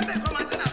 Ebe kọmatị na